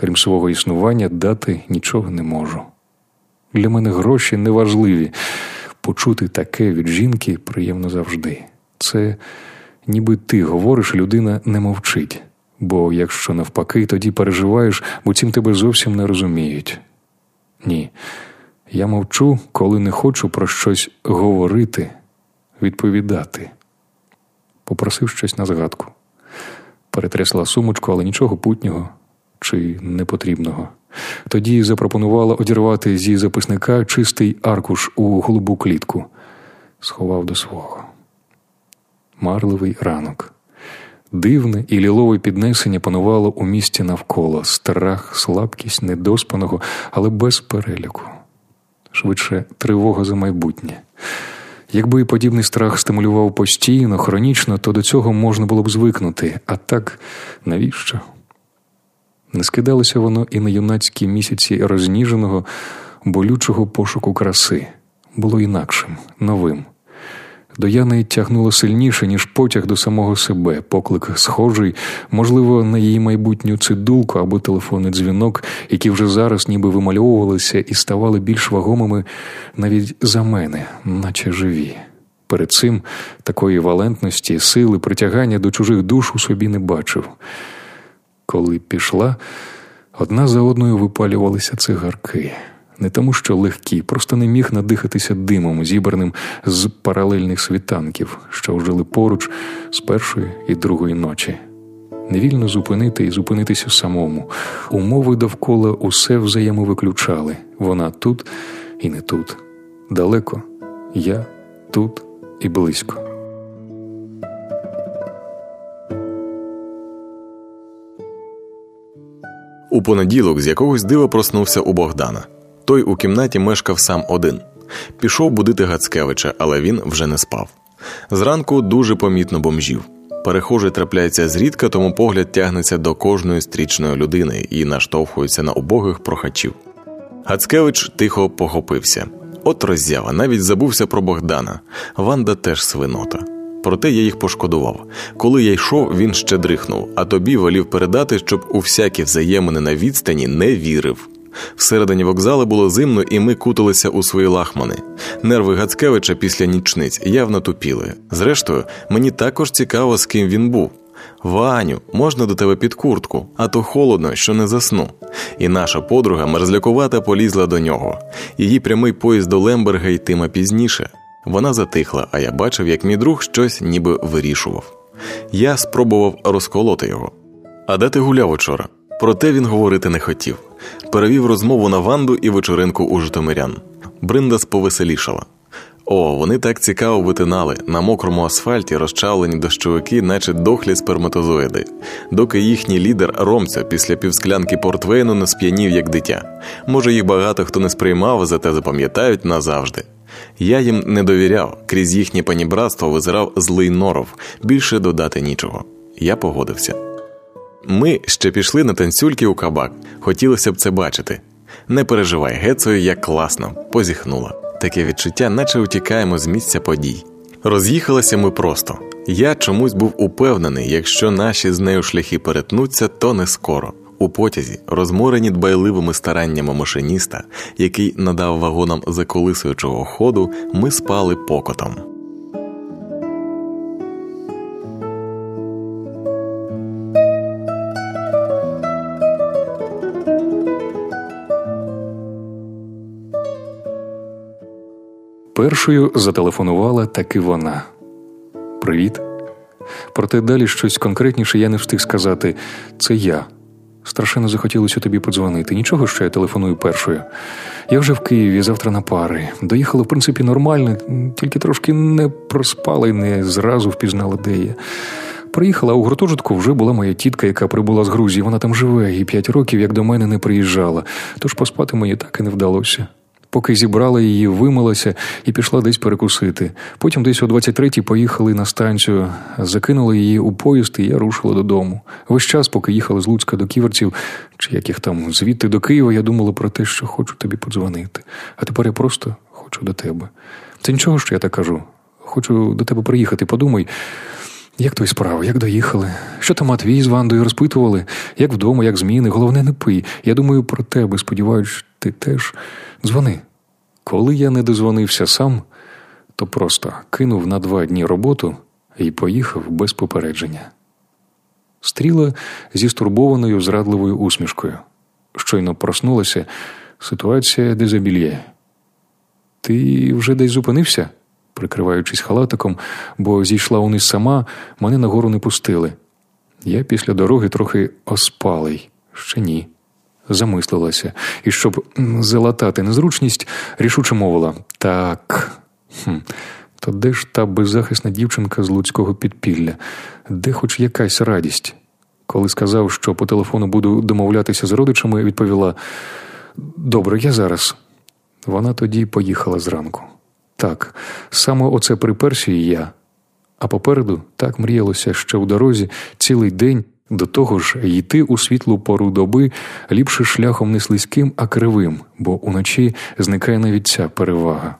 крім свого існування, дати нічого не можу. Для мене гроші неважливі. Почути таке від жінки приємно завжди. Це ніби ти говориш, людина не мовчить. Бо якщо навпаки, тоді переживаєш, бо цим тебе зовсім не розуміють. Ні, я мовчу, коли не хочу про щось говорити, відповідати. Попросив щось на згадку. Перетрясла сумочку, але нічого путнього чи непотрібного. Тоді запропонувала одірвати зі записника чистий аркуш у голубу клітку, сховав до свого. Марливий ранок. Дивне і лілове піднесення панувало у місті навколо страх, слабкість недоспаного, але без переляку. Швидше тривога за майбутнє. Якби подібний страх стимулював постійно, хронічно, то до цього можна було б звикнути, а так навіщо? Не скидалося воно і на юнацькі місяці розніженого, болючого пошуку краси, було інакшим, новим. До Яни тягнуло сильніше, ніж потяг до самого себе, поклик схожий, можливо, на її майбутню цидулку або телефонний дзвінок, які вже зараз ніби вимальовувалися і ставали більш вагомими навіть за мене, наче живі. Перед цим такої валентності, сили, притягання до чужих душ у собі не бачив. Коли пішла, одна за одною випалювалися цигарки не тому, що легкі, просто не міг надихатися димом, зібраним з паралельних світанків, що жили поруч з першої і другої ночі. Невільно зупинити і зупинитися самому. Умови довкола усе взаємовиключали. Вона тут і не тут. Далеко, я тут і близько. У понеділок з якогось дива проснувся у Богдана. Той у кімнаті мешкав сам один. Пішов будити Гацкевича, але він вже не спав. Зранку дуже помітно бомжів. Перехожий трапляється зрідка, тому погляд тягнеться до кожної стрічної людини і наштовхується на убогих прохачів. Гацкевич тихо похопився. От роззява, навіть забувся про Богдана. Ванда теж свинота. Проте я їх пошкодував. Коли я йшов, він ще дрихнув, а тобі волів передати, щоб у всякі взаємини на відстані не вірив. Всередині вокзалу було зимно, і ми куталися у свої лахмани. Нерви Гацкевича після нічниць явно тупіли. Зрештою, мені також цікаво, з ким він був. Ваню, можна до тебе під куртку, а то холодно, що не засну. І наша подруга мерзлякувата полізла до нього. Її прямий поїзд до Лемберга йтиме пізніше. Вона затихла, а я бачив, як мій друг щось ніби вирішував. Я спробував розколоти його. А де ти гуляв учора? Проте він говорити не хотів. Перевів розмову на Ванду і вечоринку у Житомирян. Бринда повеселішала. О, вони так цікаво витинали на мокрому асфальті, розчавлені дощовики, наче дохлі сперматозоїди, доки їхній лідер Ромця після півсклянки портвейну не сп'янів як дитя. Може, їх багато хто не сприймав, зате запам'ятають назавжди. Я їм не довіряв, крізь їхнє панібратство визирав злий норов, більше додати нічого. Я погодився. Ми ще пішли на танцюльки у кабак, хотілося б це бачити. Не переживай, Гецою як класно, позіхнула. Таке відчуття, наче утікаємо з місця подій. Роз'їхалися ми просто. Я чомусь був упевнений, якщо наші з нею шляхи перетнуться, то не скоро. У потязі, розморені дбайливими стараннями машиніста, який надав вагонам заколисуючого ходу, ми спали покотом. Першою зателефонувала таки вона. Привіт. Проте далі щось конкретніше я не встиг сказати це я. Страшенно захотілося тобі подзвонити. Нічого, що я телефоную першою. Я вже в Києві, завтра на пари. Доїхала, в принципі, нормально, тільки трошки не проспала і не зразу впізнала, де я. Приїхала у гуртожитку, вже була моя тітка, яка прибула з Грузії. Вона там живе, і п'ять років як до мене не приїжджала. Тож поспати мені так і не вдалося поки зібрала її, вимилася і пішла десь перекусити. Потім десь о 23-й поїхали на станцію, закинули її у поїзд, і я рушила додому. Весь час, поки їхала з Луцька до Ківерців, чи яких там звідти до Києва, я думала про те, що хочу тобі подзвонити. А тепер я просто хочу до тебе. Це нічого, що я так кажу. Хочу до тебе приїхати. Подумай. Як твої справи, як доїхали? Що там Матвій з Вандою розпитували, як вдома, як зміни, головне, не пий. Я думаю про тебе, сподіваюсь, ти теж дзвони. Коли я не дозвонився сам, то просто кинув на два дні роботу і поїхав без попередження. Стріла зі стурбованою зрадливою усмішкою. Щойно проснулася ситуація дезабільє. Ти вже десь зупинився? Прикриваючись халатиком, бо зійшла униз сама, мене нагору не пустили. Я після дороги трохи оспалий, ще ні. Замислилася, і щоб залатати незручність, рішуче мовила так. Хм, То де ж та беззахисна дівчинка з луцького підпілля, де хоч якась радість? Коли сказав, що по телефону буду домовлятися з родичами, відповіла: Добре, я зараз. Вона тоді поїхала зранку. Так, саме оце приперся і я. А попереду так мріялося ще в дорозі цілий день до того ж йти у світлу пору доби ліпше шляхом не слизьким, а кривим, бо уночі зникає навіть ця перевага.